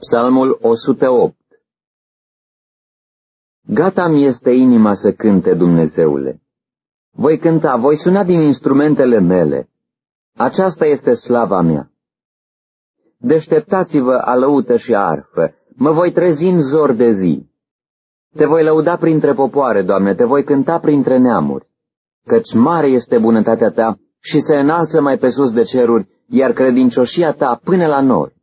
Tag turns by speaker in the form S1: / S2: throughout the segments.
S1: Psalmul 108 Gata mi este inima să cânte, Dumnezeule. Voi cânta, voi suna din instrumentele mele. Aceasta este slava mea. Deșteptați-vă alăută și arfă, mă voi trezi în zor de zi. Te voi lăuda printre popoare, Doamne, te voi cânta printre neamuri, căci mare este bunătatea Ta și se înalță mai pe sus de ceruri, iar credincioșia Ta până la nori.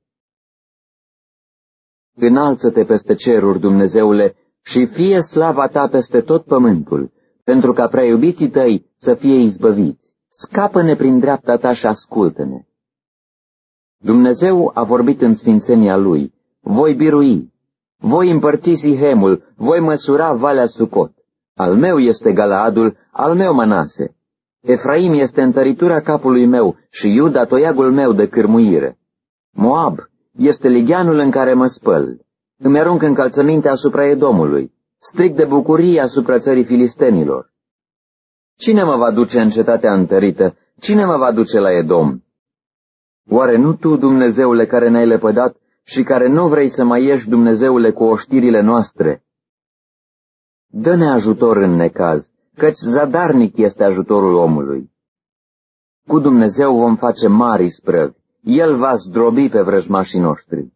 S1: Înalță-te peste ceruri, Dumnezeule, și fie slava ta peste tot pământul, pentru ca prea iubiții tăi să fie izbăviți. Scapă-ne prin dreapta ta și ascultă-ne. Dumnezeu a vorbit în sfințenia lui, voi birui, voi împărți Sihemul, voi măsura Valea Sucot. Al meu este Galaadul, al meu Manase. Efraim este întăritura capului meu și Iuda toiagul meu de cârmuire. Moab este ligianul în care mă spăl. Îmi arunc încălțămintea asupra Edomului. Stric de bucurie asupra țării filistenilor. Cine mă va duce în cetatea întărită? Cine mă va duce la Edom? Oare nu tu, Dumnezeule, care ne-ai lepădat și care nu vrei să mai ieși, Dumnezeule, cu oștirile noastre? Dă-ne ajutor în necaz, căci zadarnic este ajutorul omului. Cu Dumnezeu vom face mari sprăvi, El va zdrobi pe vrăjmașii noștri.